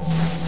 Thanks.